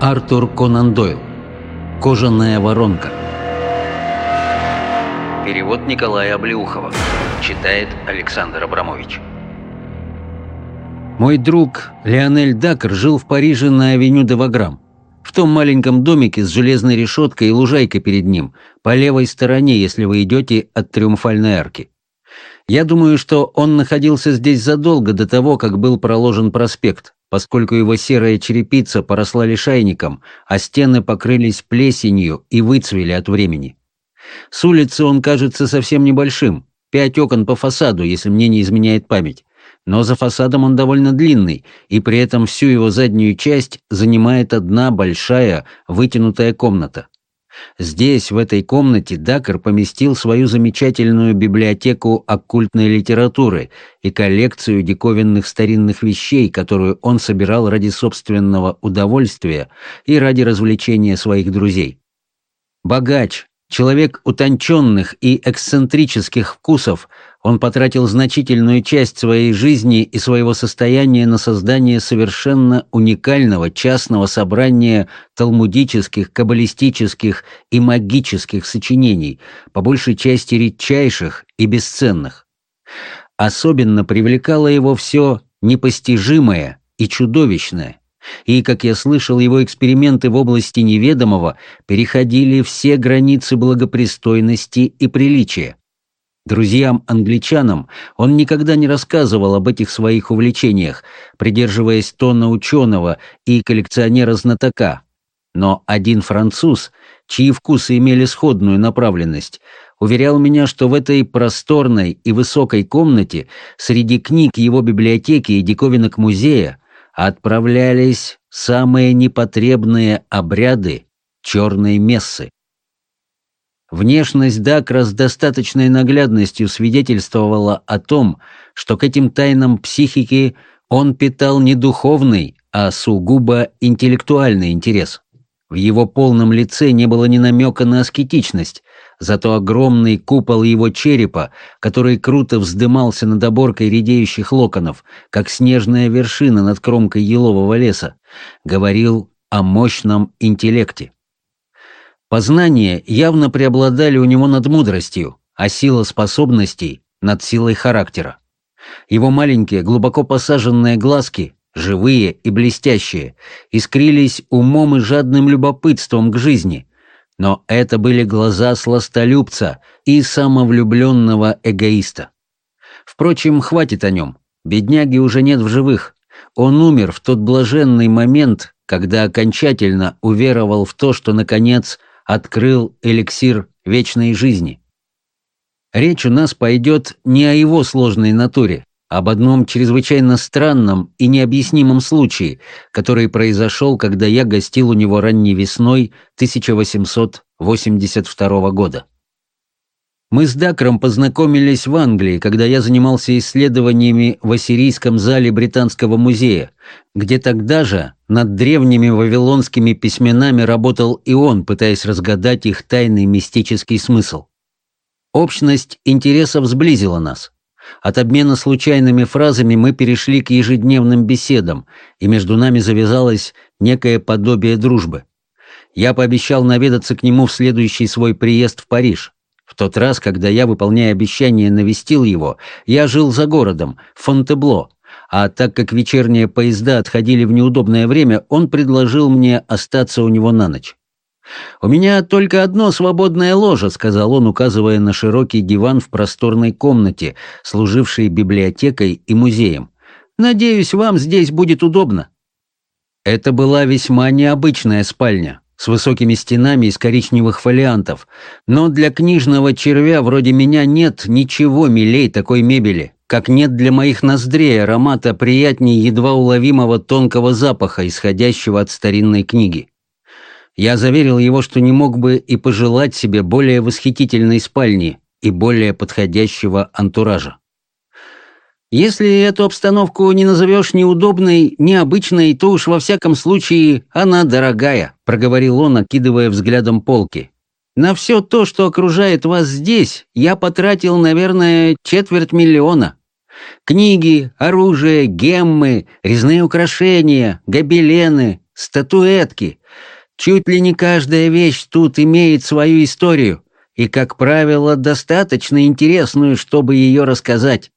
Артур Конан Дойл. Кожаная воронка. Перевод Николая Облеухова. Читает Александр Абрамович. Мой друг Леонель Дакер жил в Париже на авеню де Ваграм. В том маленьком домике с железной решеткой и лужайкой перед ним, по левой стороне, если вы идете от Триумфальной арки. Я думаю, что он находился здесь задолго до того, как был проложен проспект, поскольку его серая черепица поросла лишайником, а стены покрылись плесенью и выцвели от времени. С улицы он кажется совсем небольшим, пять окон по фасаду, если мне не изменяет память, но за фасадом он довольно длинный, и при этом всю его заднюю часть занимает одна большая вытянутая комната. Здесь, в этой комнате, Дакар поместил свою замечательную библиотеку оккультной литературы и коллекцию диковинных старинных вещей, которую он собирал ради собственного удовольствия и ради развлечения своих друзей. Богач, человек утонченных и эксцентрических вкусов, он потратил значительную часть своей жизни и своего состояния на создание совершенно уникального частного собрания талмудических, каббалистических и магических сочинений, по большей части редчайших и бесценных. Особенно привлекало его все непостижимое и чудовищное, и, как я слышал, его эксперименты в области неведомого переходили все границы благопристойности и приличия. Друзьям-англичанам он никогда не рассказывал об этих своих увлечениях, придерживаясь тона ученого и коллекционера-знатока. Но один француз, чьи вкусы имели сходную направленность, уверял меня, что в этой просторной и высокой комнате среди книг его библиотеки и диковинок музея отправлялись самые непотребные обряды черной мессы. Внешность Дакра с достаточной наглядностью свидетельствовала о том, что к этим тайнам психики он питал не духовный, а сугубо интеллектуальный интерес. В его полном лице не было ни намека на аскетичность, зато огромный купол его черепа, который круто вздымался над оборкой редеющих локонов, как снежная вершина над кромкой елового леса, говорил о мощном интеллекте. Познания явно преобладали у него над мудростью, а сила способностей — над силой характера. Его маленькие, глубоко посаженные глазки, живые и блестящие, искрились умом и жадным любопытством к жизни. Но это были глаза сластолюбца и самовлюбленного эгоиста. Впрочем, хватит о нем. Бедняги уже нет в живых. Он умер в тот блаженный момент, когда окончательно уверовал в то, что, наконец, открыл эликсир вечной жизни. Речь у нас пойдет не о его сложной натуре, об одном чрезвычайно странном и необъяснимом случае, который произошел, когда я гостил у него ранней весной 1882 года. Мы с Дакром познакомились в Англии, когда я занимался исследованиями в Ассирийском зале Британского музея, где тогда же над древними вавилонскими письменами работал и он, пытаясь разгадать их тайный мистический смысл. Общность интересов сблизила нас. От обмена случайными фразами мы перешли к ежедневным беседам, и между нами завязалось некое подобие дружбы. Я пообещал наведаться к нему в следующий свой приезд в Париж. В тот раз, когда я, выполняя обещание, навестил его, я жил за городом, в Фонтебло, а так как вечерние поезда отходили в неудобное время, он предложил мне остаться у него на ночь. «У меня только одно свободное ложе», — сказал он, указывая на широкий диван в просторной комнате, служившей библиотекой и музеем. «Надеюсь, вам здесь будет удобно». Это была весьма необычная спальня с высокими стенами из коричневых фолиантов, но для книжного червя вроде меня нет ничего милей такой мебели, как нет для моих ноздрей аромата приятнее едва уловимого тонкого запаха, исходящего от старинной книги. Я заверил его, что не мог бы и пожелать себе более восхитительной спальни и более подходящего антуража. Если эту обстановку не назовешь неудобной, необычной, то уж во всяком случае она дорогая», — проговорил он, окидывая взглядом полки. «На все то, что окружает вас здесь, я потратил, наверное, четверть миллиона. Книги, оружие, геммы, резные украшения, гобелены, статуэтки. Чуть ли не каждая вещь тут имеет свою историю, и, как правило, достаточно интересную, чтобы ее рассказать.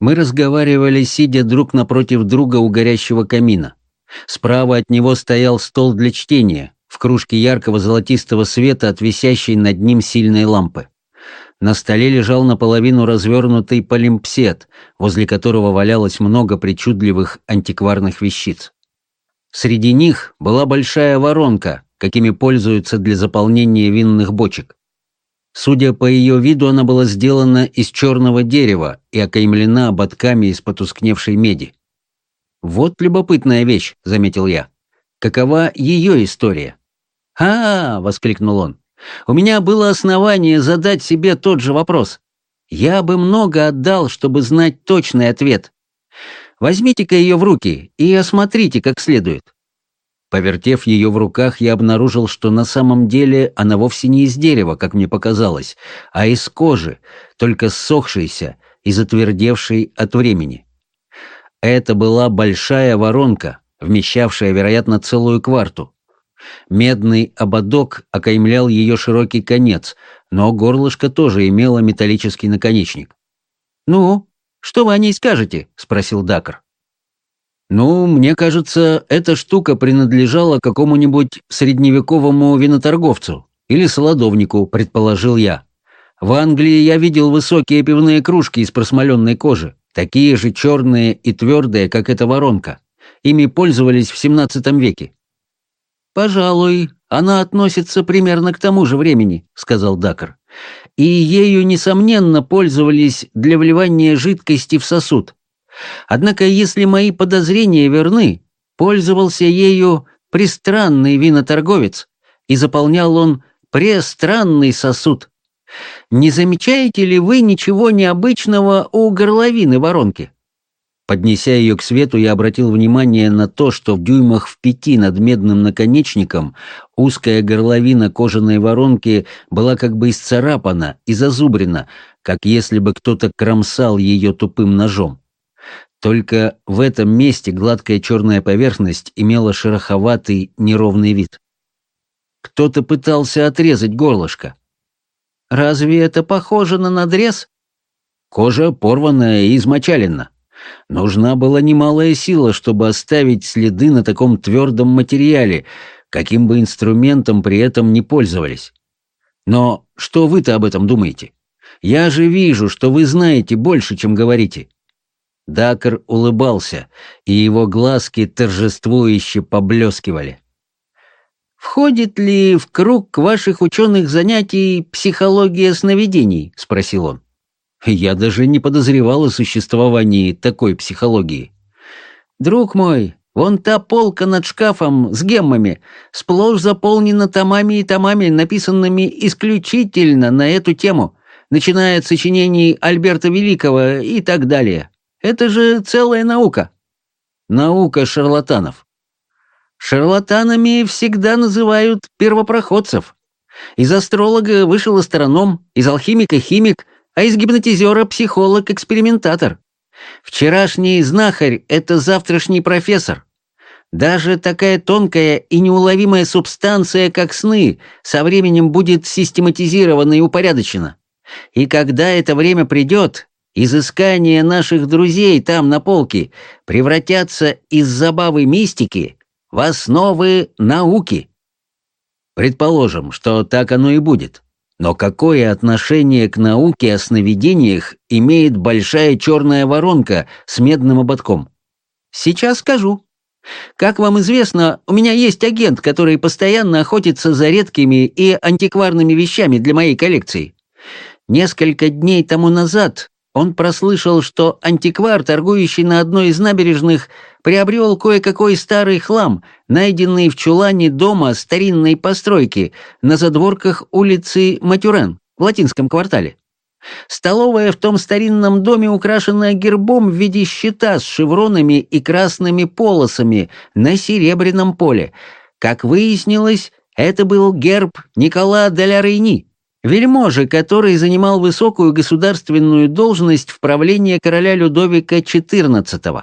Мы разговаривали, сидя друг напротив друга у горящего камина. Справа от него стоял стол для чтения, в кружке яркого золотистого света от висящей над ним сильной лампы. На столе лежал наполовину развернутый полимпсет, возле которого валялось много причудливых антикварных вещиц. Среди них была большая воронка, какими пользуются для заполнения винных бочек. Судя по ее виду, она была сделана из черного дерева и окаймлена ободками из потускневшей меди. «Вот любопытная вещь», — заметил я. «Какова ее история?» «А, -а, воскликнул он, — «у меня было основание задать себе тот же вопрос. Я бы много отдал, чтобы знать точный ответ. Возьмите-ка ее в руки и осмотрите как следует. Повертев ее в руках, я обнаружил, что на самом деле она вовсе не из дерева, как мне показалось, а из кожи, только ссохшейся и затвердевшей от времени. Это была большая воронка, вмещавшая, вероятно, целую кварту. Медный ободок окаймлял ее широкий конец, но горлышко тоже имело металлический наконечник. «Ну, что вы о ней скажете?» — спросил Дакар. «Ну, мне кажется, эта штука принадлежала какому-нибудь средневековому виноторговцу или солодовнику», — предположил я. «В Англии я видел высокие пивные кружки из просмоленной кожи, такие же черные и твердые, как эта воронка. Ими пользовались в XVII веке». «Пожалуй, она относится примерно к тому же времени», — сказал Дакар. «И ею, несомненно, пользовались для вливания жидкости в сосуд. Однако, если мои подозрения верны, пользовался ею пристранный виноторговец, и заполнял он престранный сосуд. Не замечаете ли вы ничего необычного у горловины воронки? Поднеся ее к свету, я обратил внимание на то, что в дюймах в пяти над медным наконечником узкая горловина кожаной воронки была как бы исцарапана и зазубрена, как если бы кто-то кромсал ее тупым ножом. Только в этом месте гладкая черная поверхность имела шероховатый неровный вид. Кто-то пытался отрезать горлышко. Разве это похоже на надрез? Кожа порванная и измочалена. Нужна была немалая сила, чтобы оставить следы на таком твердом материале, каким бы инструментом при этом не пользовались. Но что вы-то об этом думаете? Я же вижу, что вы знаете больше, чем говорите. Дакар улыбался, и его глазки торжествующе поблескивали. «Входит ли в круг ваших ученых занятий психология сновидений?» — спросил он. «Я даже не подозревал о существовании такой психологии». «Друг мой, вон та полка над шкафом с геммами сплошь заполнена томами и томами, написанными исключительно на эту тему, начиная от сочинений Альберта Великого и так далее. Это же целая наука. Наука шарлатанов. Шарлатанами всегда называют первопроходцев. Из астролога вышел астроном, из алхимика химик, а из гипнотизера психолог-экспериментатор. Вчерашний знахарь — это завтрашний профессор. Даже такая тонкая и неуловимая субстанция, как сны, со временем будет систематизирована и упорядочена. И когда это время придет, изыскания наших друзей там на полке превратятся из забавы мистики в основы науки. Предположим, что так оно и будет. Но какое отношение к науке о сновидениях имеет большая черная воронка с медным ободком? Сейчас скажу. Как вам известно, у меня есть агент, который постоянно охотится за редкими и антикварными вещами для моей коллекции. Несколько дней тому назад он прослышал, что антиквар, торгующий на одной из набережных, приобрел кое-какой старый хлам, найденный в чулане дома старинной постройки на задворках улицы Матюрен в латинском квартале. Столовая в том старинном доме украшена гербом в виде щита с шевронами и красными полосами на серебряном поле. Как выяснилось, это был герб Никола де Рейни, Вельможи, который занимал высокую государственную должность в правлении короля Людовика XIV.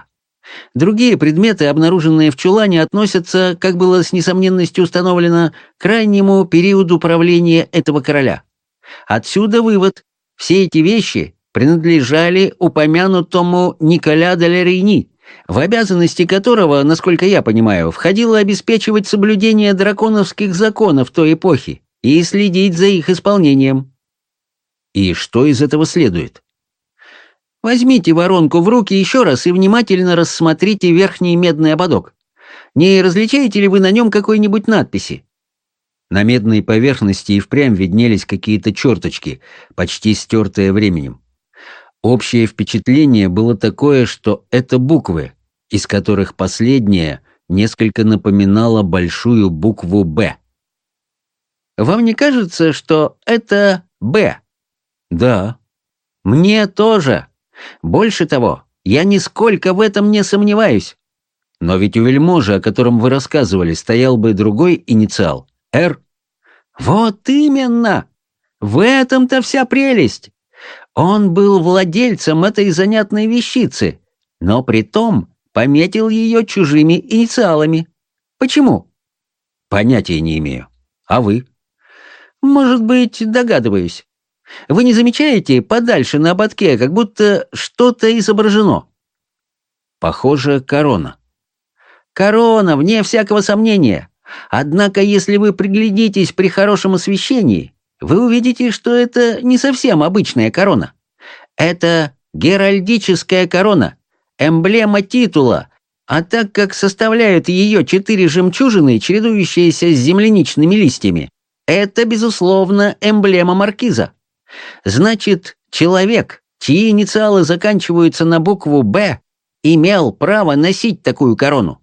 Другие предметы, обнаруженные в чулане, относятся, как было с несомненностью установлено, к крайнему периоду правления этого короля. Отсюда вывод. Все эти вещи принадлежали упомянутому Николя де Рейни, в обязанности которого, насколько я понимаю, входило обеспечивать соблюдение драконовских законов той эпохи и следить за их исполнением. И что из этого следует? Возьмите воронку в руки еще раз и внимательно рассмотрите верхний медный ободок. Не различаете ли вы на нем какой-нибудь надписи? На медной поверхности и впрямь виднелись какие-то черточки, почти стертые временем. Общее впечатление было такое, что это буквы, из которых последняя несколько напоминала большую букву «Б». Вам не кажется, что это «Б»? Да. Мне тоже. Больше того, я нисколько в этом не сомневаюсь. Но ведь у вельможи, о котором вы рассказывали, стоял бы другой инициал — «Р». Вот именно! В этом-то вся прелесть. Он был владельцем этой занятной вещицы, но при том пометил ее чужими инициалами. Почему? Понятия не имею. А вы? Может быть, догадываюсь. Вы не замечаете подальше на ободке, как будто что-то изображено? Похоже, корона. Корона, вне всякого сомнения. Однако, если вы приглядитесь при хорошем освещении, вы увидите, что это не совсем обычная корона. Это геральдическая корона, эмблема титула, а так как составляют ее четыре жемчужины, чередующиеся с земляничными листьями, это, безусловно, эмблема маркиза. Значит, человек, чьи инициалы заканчиваются на букву «Б», имел право носить такую корону.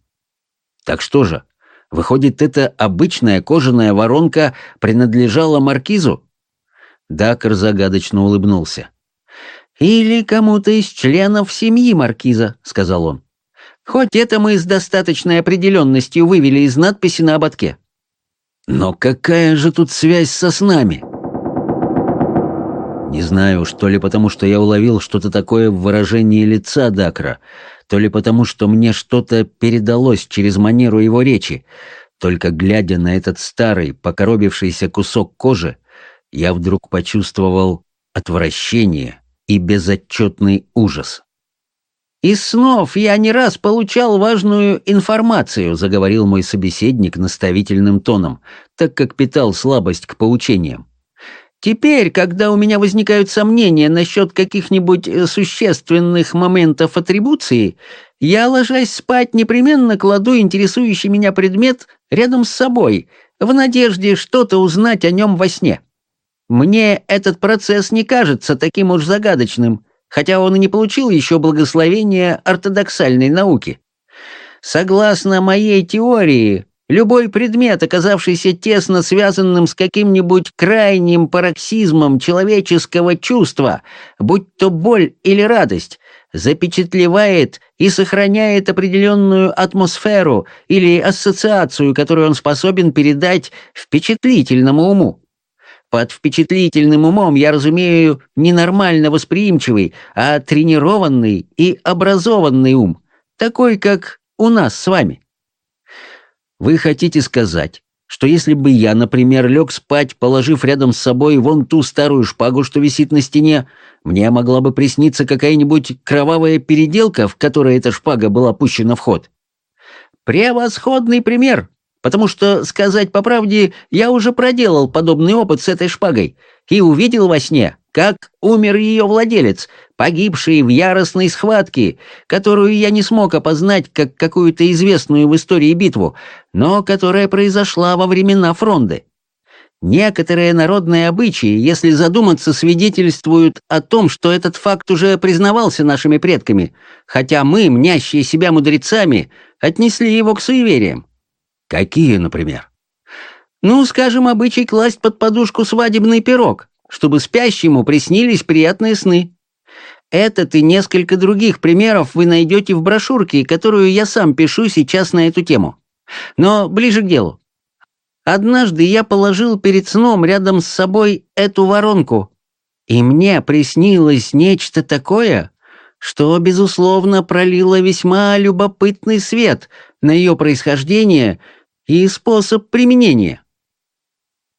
Так что же, Выходит, эта обычная кожаная воронка принадлежала маркизу? Дакар загадочно улыбнулся. «Или кому-то из членов семьи маркиза», — сказал он. «Хоть это мы с достаточной определенностью вывели из надписи на ободке». «Но какая же тут связь со снами?» Не знаю, что ли потому, что я уловил что-то такое в выражении лица Дакра, то ли потому, что мне что-то передалось через манеру его речи. Только глядя на этот старый, покоробившийся кусок кожи, я вдруг почувствовал отвращение и безотчетный ужас. «Из снов я не раз получал важную информацию», — заговорил мой собеседник наставительным тоном, так как питал слабость к поучениям. Теперь, когда у меня возникают сомнения насчет каких-нибудь э, существенных моментов атрибуции, я, ложась спать, непременно кладу интересующий меня предмет рядом с собой, в надежде что-то узнать о нем во сне. Мне этот процесс не кажется таким уж загадочным, хотя он и не получил еще благословения ортодоксальной науки. Согласно моей теории, Любой предмет, оказавшийся тесно связанным с каким-нибудь крайним пароксизмом человеческого чувства, будь то боль или радость, запечатлевает и сохраняет определенную атмосферу или ассоциацию, которую он способен передать впечатлительному уму. Под впечатлительным умом я разумею не нормально восприимчивый, а тренированный и образованный ум, такой, как у нас с вами. Вы хотите сказать, что если бы я, например, лег спать, положив рядом с собой вон ту старую шпагу, что висит на стене, мне могла бы присниться какая-нибудь кровавая переделка, в которой эта шпага была пущена в ход? Превосходный пример, потому что, сказать по правде, я уже проделал подобный опыт с этой шпагой и увидел во сне, как умер ее владелец, погибший в яростной схватке, которую я не смог опознать как какую-то известную в истории битву, но которая произошла во времена фронды. Некоторые народные обычаи, если задуматься, свидетельствуют о том, что этот факт уже признавался нашими предками, хотя мы, мнящие себя мудрецами, отнесли его к суевериям. Какие, например? Ну, скажем, обычай класть под подушку свадебный пирог, чтобы спящему приснились приятные сны. Этот и несколько других примеров вы найдете в брошюрке, которую я сам пишу сейчас на эту тему. Но ближе к делу. Однажды я положил перед сном рядом с собой эту воронку, и мне приснилось нечто такое, что, безусловно, пролило весьма любопытный свет на ее происхождение и способ применения.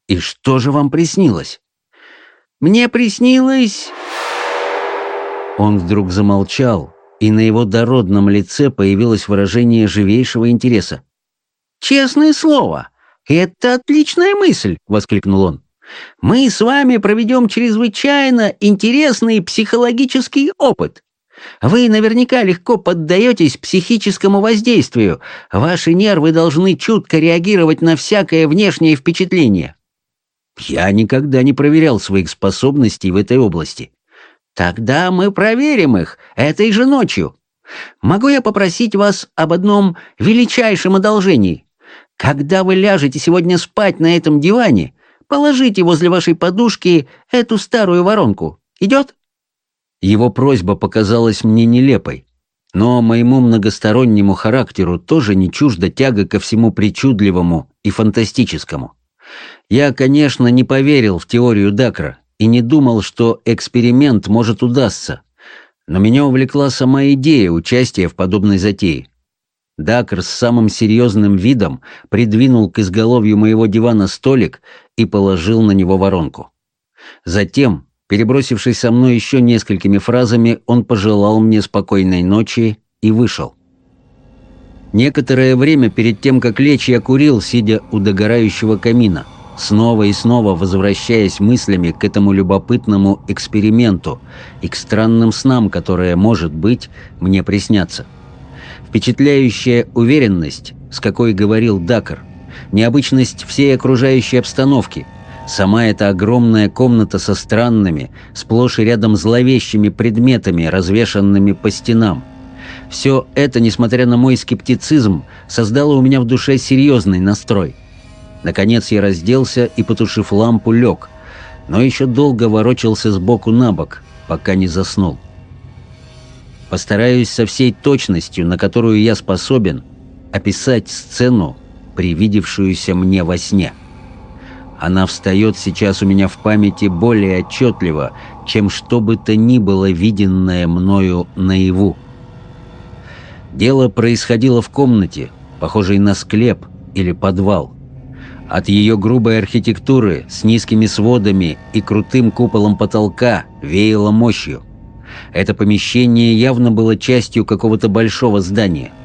И что же вам приснилось? Мне приснилось... Он вдруг замолчал, и на его дородном лице появилось выражение живейшего интереса. «Честное слово, это отличная мысль!» — воскликнул он. «Мы с вами проведем чрезвычайно интересный психологический опыт. Вы наверняка легко поддаетесь психическому воздействию. Ваши нервы должны чутко реагировать на всякое внешнее впечатление. Я никогда не проверял своих способностей в этой области. Тогда мы проверим их этой же ночью. Могу я попросить вас об одном величайшем одолжении? Когда вы ляжете сегодня спать на этом диване, положите возле вашей подушки эту старую воронку. Идет? Его просьба показалась мне нелепой, но моему многостороннему характеру тоже не чужда тяга ко всему причудливому и фантастическому. Я, конечно, не поверил в теорию Дакра и не думал, что эксперимент может удастся, но меня увлекла сама идея участия в подобной затее. Дакр с самым серьезным видом придвинул к изголовью моего дивана столик и положил на него воронку. Затем, Перебросившись со мной еще несколькими фразами, он пожелал мне спокойной ночи и вышел. Некоторое время перед тем, как лечь, я курил, сидя у догорающего камина, снова и снова возвращаясь мыслями к этому любопытному эксперименту и к странным снам, которые, может быть, мне приснятся. Впечатляющая уверенность, с какой говорил Дакар, необычность всей окружающей обстановки — Сама эта огромная комната со странными, сплошь и рядом зловещими предметами, развешанными по стенам. Все это, несмотря на мой скептицизм, создало у меня в душе серьезный настрой. Наконец я разделся и, потушив лампу, лег, но еще долго ворочался сбоку на бок, пока не заснул. Постараюсь со всей точностью, на которую я способен, описать сцену, привидевшуюся мне во сне. Она встает сейчас у меня в памяти более отчетливо, чем что бы то ни было виденное мною наяву. Дело происходило в комнате, похожей на склеп или подвал. От ее грубой архитектуры с низкими сводами и крутым куполом потолка веяло мощью. Это помещение явно было частью какого-то большого здания –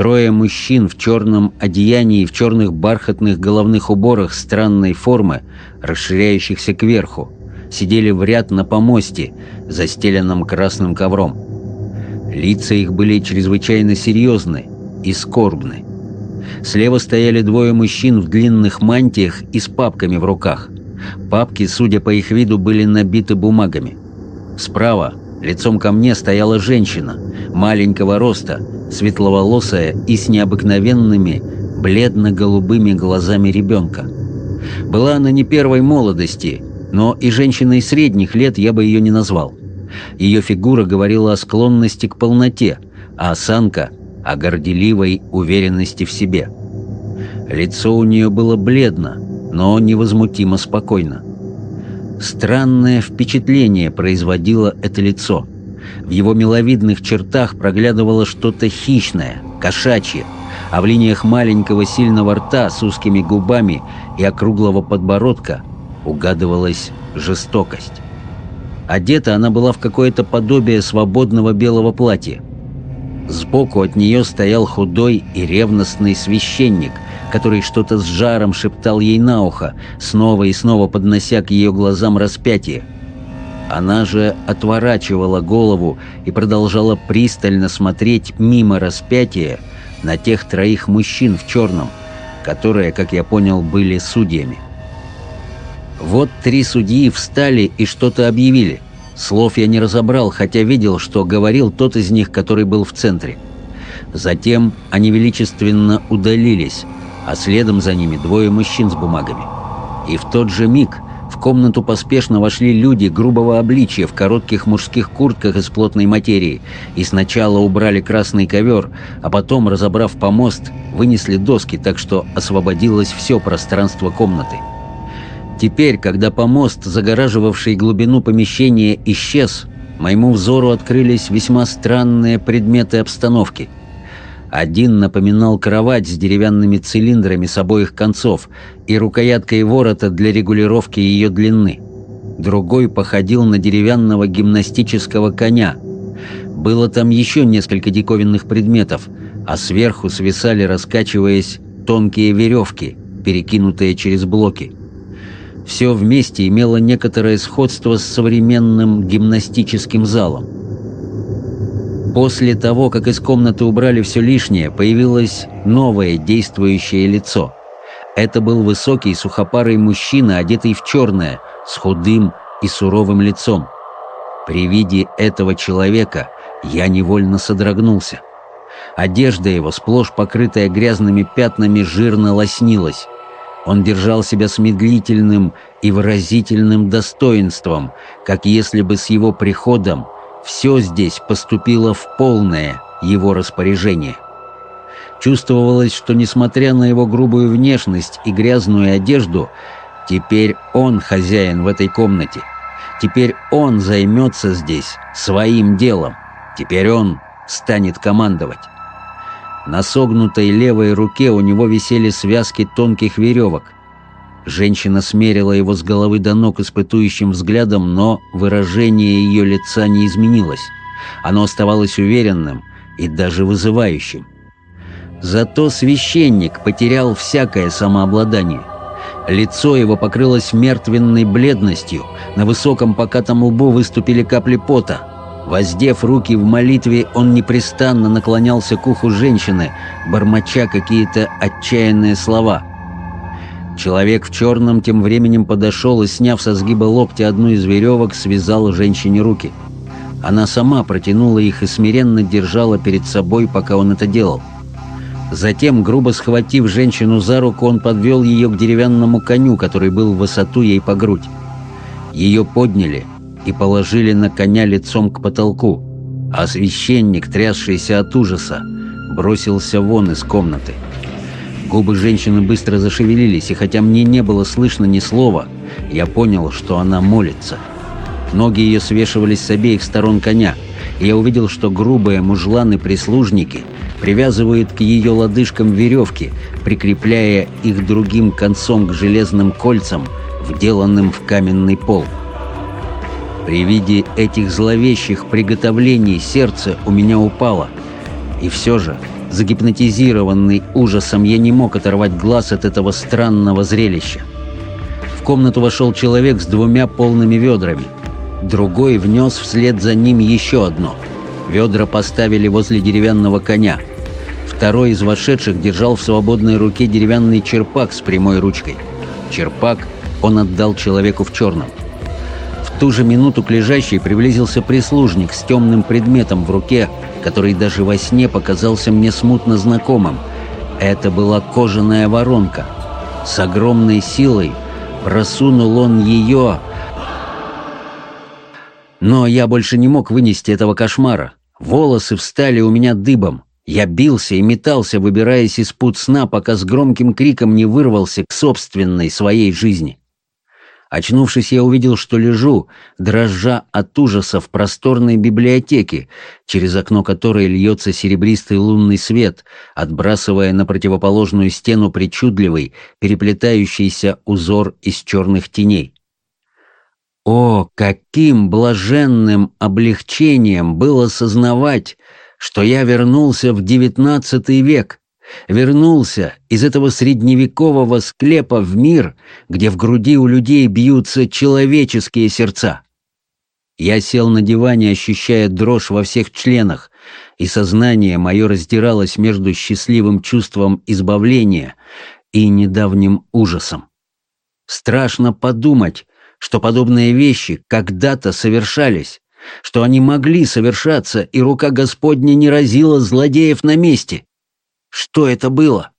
Трое мужчин в черном одеянии и в черных бархатных головных уборах странной формы, расширяющихся кверху, сидели в ряд на помосте, застеленном красным ковром. Лица их были чрезвычайно серьезны и скорбны. Слева стояли двое мужчин в длинных мантиях и с папками в руках. Папки, судя по их виду, были набиты бумагами. Справа, лицом ко мне, стояла женщина, маленького роста, светловолосая и с необыкновенными бледно-голубыми глазами ребенка. Была она не первой молодости, но и женщиной средних лет я бы ее не назвал. Ее фигура говорила о склонности к полноте, а осанка — о горделивой уверенности в себе. Лицо у нее было бледно, но невозмутимо спокойно. Странное впечатление производило это лицо — в его миловидных чертах проглядывало что-то хищное, кошачье, а в линиях маленького сильного рта с узкими губами и округлого подбородка угадывалась жестокость. Одета она была в какое-то подобие свободного белого платья. Сбоку от нее стоял худой и ревностный священник, который что-то с жаром шептал ей на ухо, снова и снова поднося к ее глазам распятие – она же отворачивала голову и продолжала пристально смотреть мимо распятия на тех троих мужчин в черном, которые, как я понял, были судьями. Вот три судьи встали и что-то объявили. Слов я не разобрал, хотя видел, что говорил тот из них, который был в центре. Затем они величественно удалились, а следом за ними двое мужчин с бумагами. И в тот же миг – в комнату поспешно вошли люди грубого обличия в коротких мужских куртках из плотной материи и сначала убрали красный ковер, а потом, разобрав помост, вынесли доски, так что освободилось все пространство комнаты. Теперь, когда помост, загораживавший глубину помещения, исчез, моему взору открылись весьма странные предметы обстановки. Один напоминал кровать с деревянными цилиндрами с обоих концов и рукояткой ворота для регулировки ее длины. Другой походил на деревянного гимнастического коня. Было там еще несколько диковинных предметов, а сверху свисали, раскачиваясь, тонкие веревки, перекинутые через блоки. Все вместе имело некоторое сходство с современным гимнастическим залом. После того, как из комнаты убрали все лишнее, появилось новое действующее лицо. Это был высокий сухопарый мужчина, одетый в черное, с худым и суровым лицом. При виде этого человека я невольно содрогнулся. Одежда его, сплошь покрытая грязными пятнами, жирно лоснилась. Он держал себя с медлительным и выразительным достоинством, как если бы с его приходом все здесь поступило в полное его распоряжение. Чувствовалось, что, несмотря на его грубую внешность и грязную одежду, теперь он хозяин в этой комнате. Теперь он займется здесь своим делом. Теперь он станет командовать. На согнутой левой руке у него висели связки тонких веревок. Женщина смерила его с головы до ног испытующим взглядом, но выражение ее лица не изменилось. Оно оставалось уверенным и даже вызывающим. Зато священник потерял всякое самообладание. Лицо его покрылось мертвенной бледностью, на высоком покатом лбу выступили капли пота — Воздев руки в молитве, он непрестанно наклонялся к уху женщины, бормоча какие-то отчаянные слова. Человек в черном тем временем подошел и, сняв со сгиба локтя одну из веревок, связал женщине руки. Она сама протянула их и смиренно держала перед собой, пока он это делал. Затем, грубо схватив женщину за руку, он подвел ее к деревянному коню, который был в высоту ей по грудь. Ее подняли — и положили на коня лицом к потолку, а священник, трясшийся от ужаса, бросился вон из комнаты. Губы женщины быстро зашевелились, и хотя мне не было слышно ни слова, я понял, что она молится. Ноги ее свешивались с обеих сторон коня, и я увидел, что грубые мужланы-прислужники привязывают к ее лодыжкам веревки, прикрепляя их другим концом к железным кольцам, вделанным в каменный пол. При виде этих зловещих приготовлений сердце у меня упало. И все же, загипнотизированный ужасом, я не мог оторвать глаз от этого странного зрелища. В комнату вошел человек с двумя полными ведрами. Другой внес вслед за ним еще одно. Ведра поставили возле деревянного коня. Второй из вошедших держал в свободной руке деревянный черпак с прямой ручкой. Черпак он отдал человеку в черном ту же минуту к лежащей приблизился прислужник с темным предметом в руке, который даже во сне показался мне смутно знакомым. Это была кожаная воронка. С огромной силой просунул он ее... Но я больше не мог вынести этого кошмара. Волосы встали у меня дыбом. Я бился и метался, выбираясь из пут сна, пока с громким криком не вырвался к собственной своей жизни. Очнувшись, я увидел, что лежу, дрожа от ужаса в просторной библиотеке, через окно которой льется серебристый лунный свет, отбрасывая на противоположную стену причудливый, переплетающийся узор из черных теней. О, каким блаженным облегчением было сознавать, что я вернулся в девятнадцатый век, вернулся из этого средневекового склепа в мир, где в груди у людей бьются человеческие сердца. Я сел на диване, ощущая дрожь во всех членах, и сознание мое раздиралось между счастливым чувством избавления и недавним ужасом. Страшно подумать, что подобные вещи когда-то совершались, что они могли совершаться, и рука Господня не разила злодеев на месте. Что это было?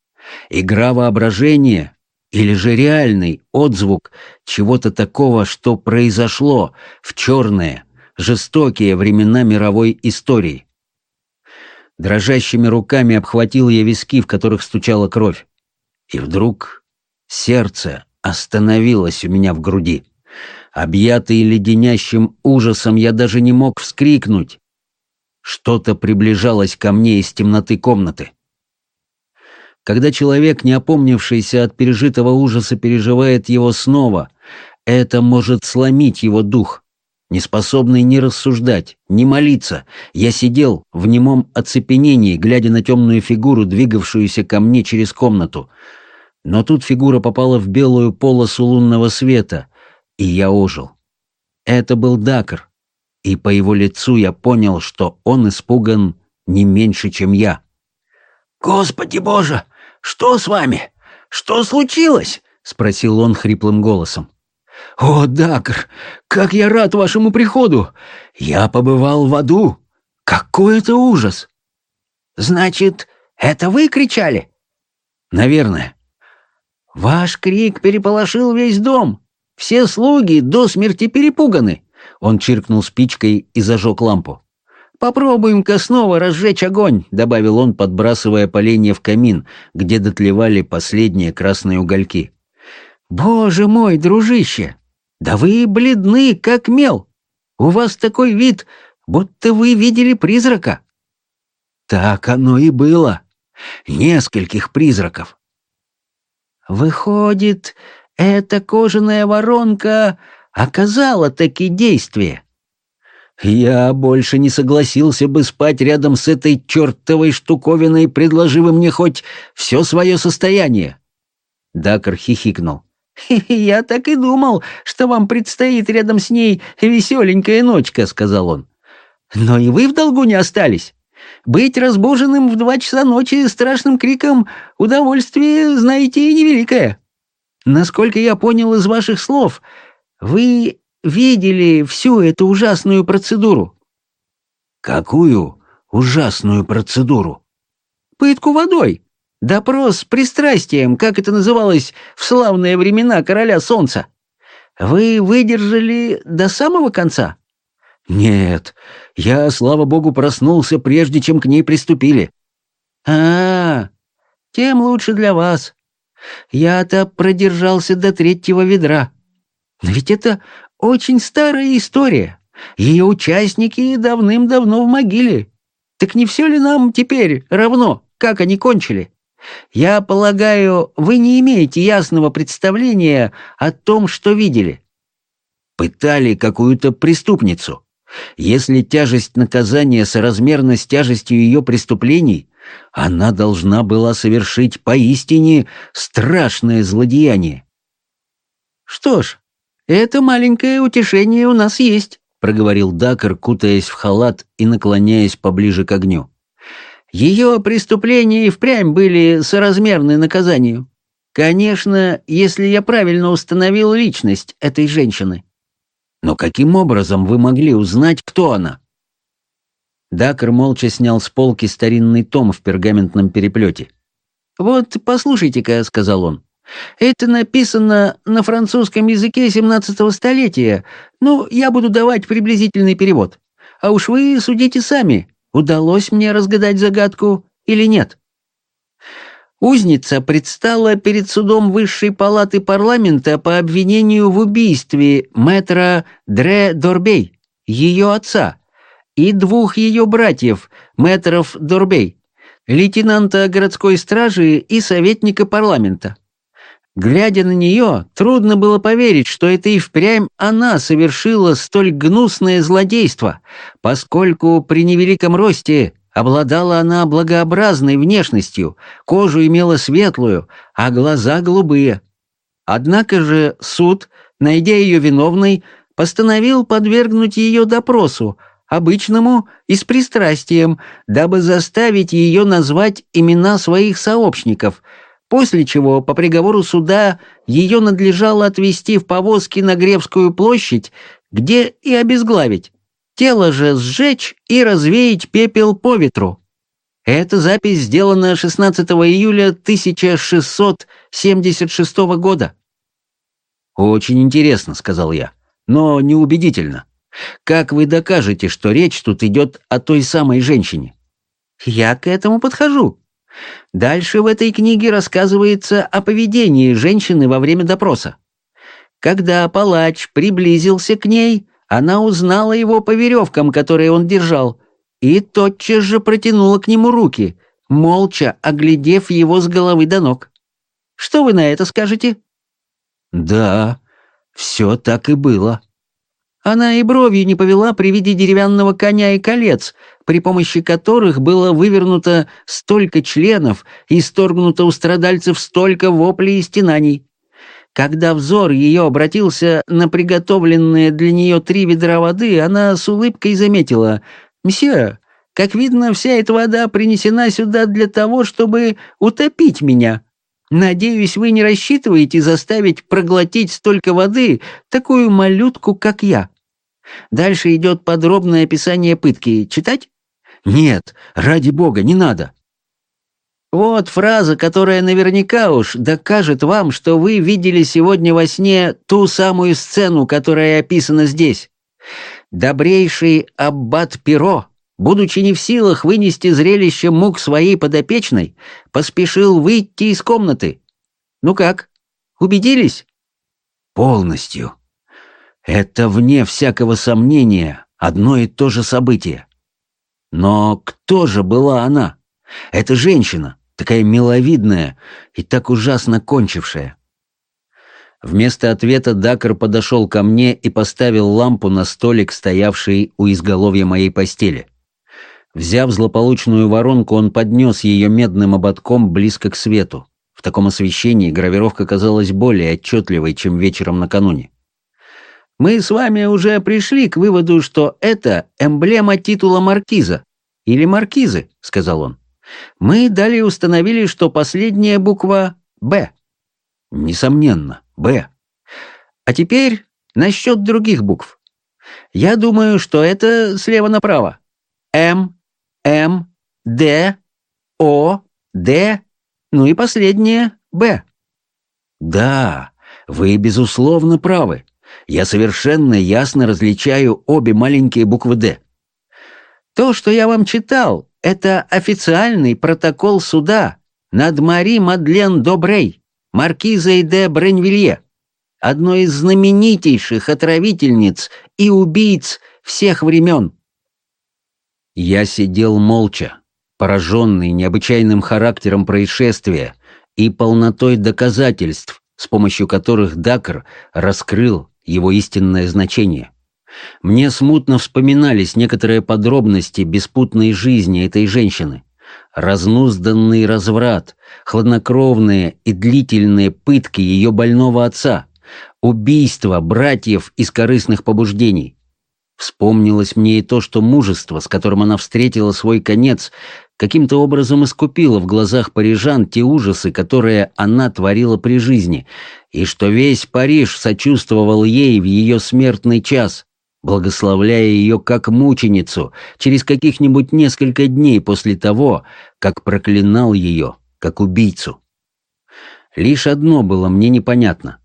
Игра воображения или же реальный отзвук чего-то такого, что произошло в черные, жестокие времена мировой истории? Дрожащими руками обхватил я виски, в которых стучала кровь. И вдруг сердце остановилось у меня в груди. Объятый леденящим ужасом, я даже не мог вскрикнуть. Что-то приближалось ко мне из темноты комнаты. Когда человек, не опомнившийся от пережитого ужаса, переживает его снова, это может сломить его дух. Неспособный ни рассуждать, ни молиться, я сидел в немом оцепенении, глядя на темную фигуру, двигавшуюся ко мне через комнату. Но тут фигура попала в белую полосу лунного света, и я ожил. Это был Дакр, и по его лицу я понял, что он испуган не меньше, чем я. «Господи Боже, что с вами? Что случилось?» — спросил он хриплым голосом. «О, Дакр, как я рад вашему приходу! Я побывал в аду! Какой это ужас!» «Значит, это вы кричали?» «Наверное». «Ваш крик переполошил весь дом. Все слуги до смерти перепуганы». Он чиркнул спичкой и зажег лампу. «Попробуем-ка снова разжечь огонь», — добавил он, подбрасывая поленья в камин, где дотлевали последние красные угольки. «Боже мой, дружище! Да вы бледны, как мел! У вас такой вид, будто вы видели призрака!» «Так оно и было. Нескольких призраков». «Выходит, эта кожаная воронка оказала таки действие?» Я больше не согласился бы спать рядом с этой чертовой штуковиной, предложив мне хоть все свое состояние. Дакар хихикнул. «Я так и думал, что вам предстоит рядом с ней веселенькая ночка», — сказал он. «Но и вы в долгу не остались. Быть разбуженным в два часа ночи страшным криком удовольствие, знаете, невеликое. Насколько я понял из ваших слов, вы видели всю эту ужасную процедуру?» «Какую ужасную процедуру?» «Пытку водой. Допрос с пристрастием, как это называлось в славные времена короля солнца. Вы выдержали до самого конца?» «Нет, я, слава богу, проснулся, прежде чем к ней приступили». А, -а, -а тем лучше для вас. Я-то продержался до третьего ведра. Но ведь это очень старая история. Ее участники давным-давно в могиле. Так не все ли нам теперь равно, как они кончили? Я полагаю, вы не имеете ясного представления о том, что видели. Пытали какую-то преступницу. Если тяжесть наказания соразмерна с тяжестью ее преступлений, она должна была совершить поистине страшное злодеяние. Что ж, «Это маленькое утешение у нас есть», — проговорил Дакар, кутаясь в халат и наклоняясь поближе к огню. «Ее преступления и впрямь были соразмерны наказанию. Конечно, если я правильно установил личность этой женщины». «Но каким образом вы могли узнать, кто она?» Дакар молча снял с полки старинный том в пергаментном переплете. «Вот, послушайте-ка», — сказал он. Это написано на французском языке 17 столетия, ну, я буду давать приблизительный перевод. А уж вы судите сами, удалось мне разгадать загадку или нет. Узница предстала перед судом высшей палаты парламента по обвинению в убийстве мэтра Дре Дорбей, ее отца, и двух ее братьев, мэтров Дорбей, лейтенанта городской стражи и советника парламента. Глядя на нее, трудно было поверить, что это и впрямь она совершила столь гнусное злодейство, поскольку при невеликом росте обладала она благообразной внешностью, кожу имела светлую, а глаза голубые. Однако же суд, найдя ее виновной, постановил подвергнуть ее допросу, обычному и с пристрастием, дабы заставить ее назвать имена своих сообщников — после чего по приговору суда ее надлежало отвезти в повозке на Гревскую площадь, где и обезглавить, тело же сжечь и развеять пепел по ветру. Эта запись сделана 16 июля 1676 года. «Очень интересно», — сказал я, — «но неубедительно. Как вы докажете, что речь тут идет о той самой женщине?» «Я к этому подхожу. Дальше в этой книге рассказывается о поведении женщины во время допроса. Когда палач приблизился к ней, она узнала его по веревкам, которые он держал, и тотчас же протянула к нему руки, молча оглядев его с головы до ног. Что вы на это скажете?» «Да, все так и было». Она и бровью не повела при виде деревянного коня и колец, при помощи которых было вывернуто столько членов и сторгнуто у страдальцев столько воплей и стенаний. Когда взор ее обратился на приготовленные для нее три ведра воды, она с улыбкой заметила «Мсье, как видно, вся эта вода принесена сюда для того, чтобы утопить меня». Надеюсь, вы не рассчитываете заставить проглотить столько воды такую малютку, как я. Дальше идет подробное описание пытки. Читать? Нет, ради бога, не надо. Вот фраза, которая наверняка уж докажет вам, что вы видели сегодня во сне ту самую сцену, которая описана здесь. Добрейший аббат Перо будучи не в силах вынести зрелище мук своей подопечной, поспешил выйти из комнаты. Ну как, убедились? Полностью. Это, вне всякого сомнения, одно и то же событие. Но кто же была она? Эта женщина, такая миловидная и так ужасно кончившая. Вместо ответа Дакар подошел ко мне и поставил лампу на столик, стоявший у изголовья моей постели. Взяв злополучную воронку, он поднес ее медным ободком близко к свету. В таком освещении гравировка казалась более отчетливой, чем вечером накануне. «Мы с вами уже пришли к выводу, что это эмблема титула маркиза. Или маркизы», — сказал он. «Мы далее установили, что последняя буква «Б». «Несомненно, «Б». А теперь насчет других букв. Я думаю, что это слева направо. «М», М, Д, О, Д, ну и последнее Б. Да, вы, безусловно, правы. Я совершенно ясно различаю обе маленькие буквы «Д». То, что я вам читал, это официальный протокол суда над Мари Мадлен Добрей, маркизой де Бренвилье, одной из знаменитейших отравительниц и убийц всех времен. Я сидел молча, пораженный необычайным характером происшествия и полнотой доказательств, с помощью которых Дакар раскрыл его истинное значение. Мне смутно вспоминались некоторые подробности беспутной жизни этой женщины. Разнузданный разврат, хладнокровные и длительные пытки ее больного отца, убийство братьев из корыстных побуждений, Вспомнилось мне и то, что мужество, с которым она встретила свой конец, каким-то образом искупило в глазах парижан те ужасы, которые она творила при жизни, и что весь Париж сочувствовал ей в ее смертный час, благословляя ее как мученицу через каких-нибудь несколько дней после того, как проклинал ее как убийцу. Лишь одно было мне непонятно.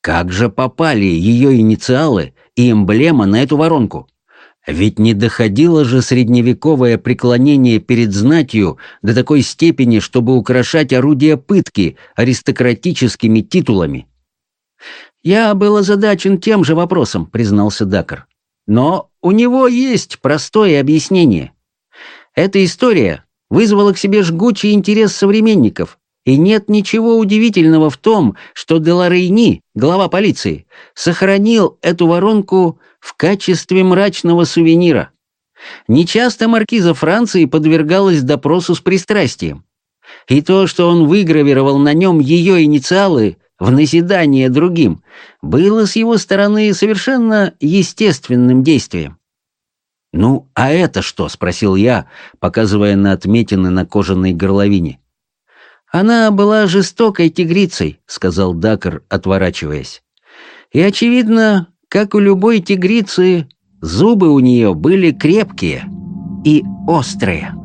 Как же попали ее инициалы и эмблема на эту воронку? Ведь не доходило же средневековое преклонение перед знатью до такой степени, чтобы украшать орудия пытки аристократическими титулами. «Я был озадачен тем же вопросом», — признался Дакар. «Но у него есть простое объяснение. Эта история вызвала к себе жгучий интерес современников, и нет ничего удивительного в том, что Деларейни, глава полиции, сохранил эту воронку в качестве мрачного сувенира. Нечасто маркиза Франции подвергалась допросу с пристрастием. И то, что он выгравировал на нем ее инициалы в назидание другим, было с его стороны совершенно естественным действием. «Ну, а это что?» — спросил я, показывая на отметины на кожаной горловине. «Она была жестокой тигрицей», — сказал Дакар, отворачиваясь. «И, очевидно, как у любой тигрицы, зубы у нее были крепкие и острые».